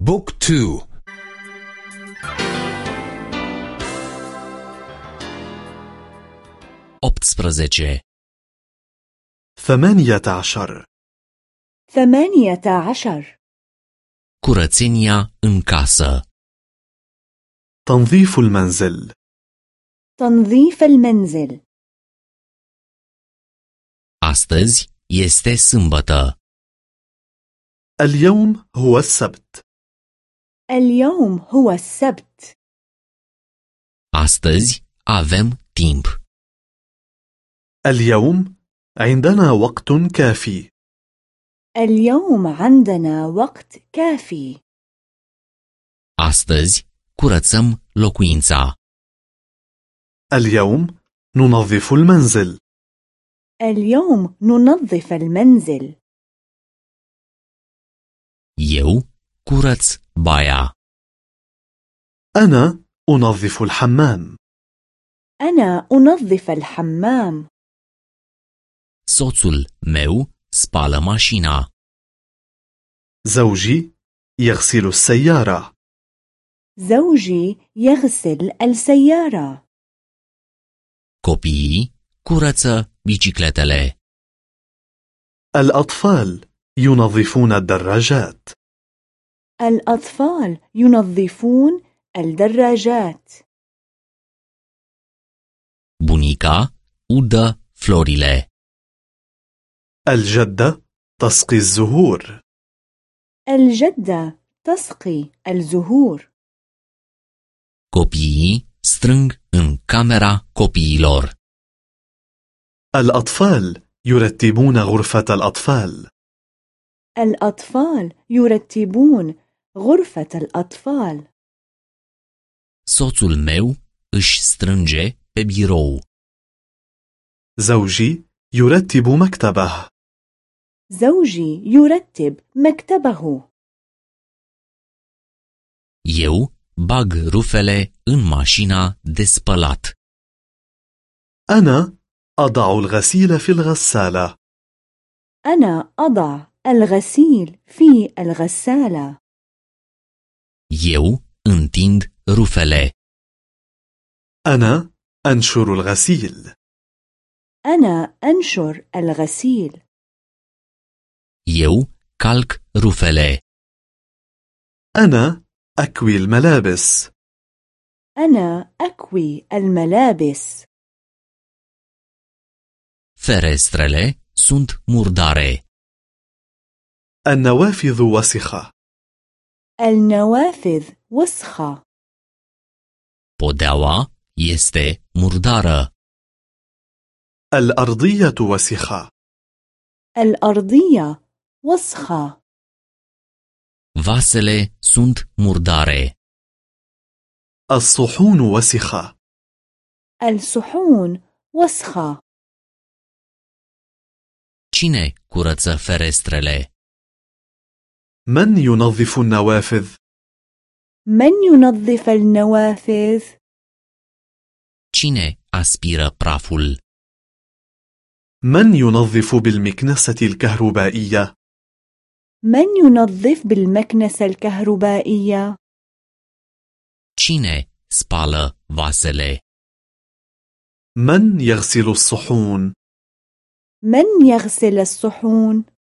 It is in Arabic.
بوك تو. optsprezece ثمانية عشر. ثمانية عشر. în casă تنظيف المنزل. تنظيف المنزل. astăzi este sâmbătă اليوم هو السبت. اليوم هو السبت. Astăzi avem timp. اليوم عندنا وقت كافي. اليوم عندنا وقت كافي. Astăzi curățăm locuința. اليوم ننظف المنزل. اليوم ننظف المنزل. Eu curăț baia أنا أنظف الحمام. أنا أنظف الحمام. Soțul meu spală mașina. زوجي يغسل السيارة. زوجي يغسل السيارة. Copiii curăță bicicletele. الأطفال ينظفون الدراجات. الأطفال ينظفون الدراجات. bunica udă florile. الجدة تسقي الزهور. الجدة تسقي الزهور. Copiii strâng în camera copiilor. الأطفال يرتبون غرفة الأطفال. الأطفال يرتبون غرفة الأطفال. Soțul meu își strânge pe birou. زوجي يرتب مكتبه زوجي يرتب مكتبه eu bag rufele în mașina de spălat. أنا أضع الغسيل في الغسالة أنا أضع الغسيل في الغسالة eu întind rufele. أنا أنشر الغسيل. أنا أنشر الغسيل. Eu calc rufele. أنا أكوي الملابس. أنا أكوي الملابس. Ferestrele sunt murdare. النوافذ وسخة. النوافذ وسخة. بودعوا este murdară. الأرضية وسخة. الأرضية وسخة. vasele sunt murdare. الصحون وسخة. الصحون وسخة. cine curăță ferestrele? من ينظف النوافذ؟ من ينظف النوافذ؟ cine aspiră praful من ينظف بالمكنسة الكهربائية؟ من ينظف بالمكنسة الكهربائية؟ cine spală vasele من يغسل الصحون؟ من يغسل الصحون؟